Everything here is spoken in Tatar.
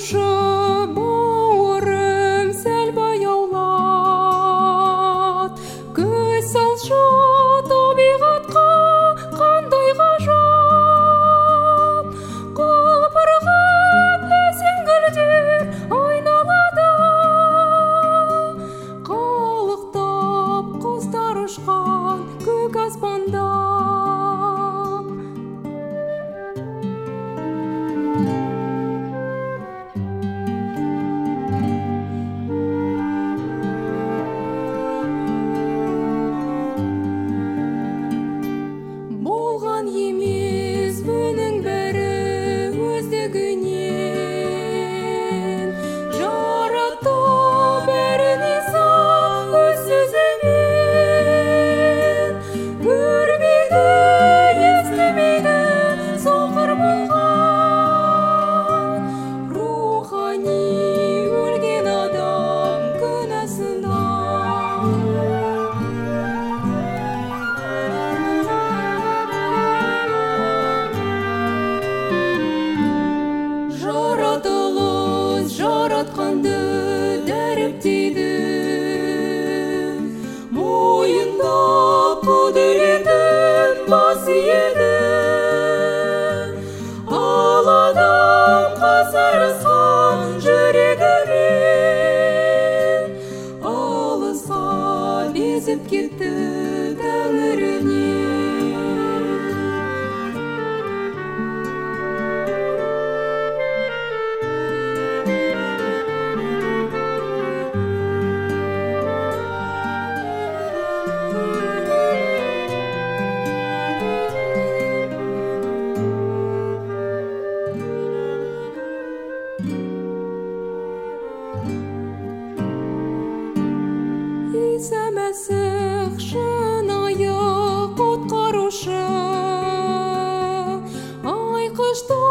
什么？Isn't cute though? Сәмәс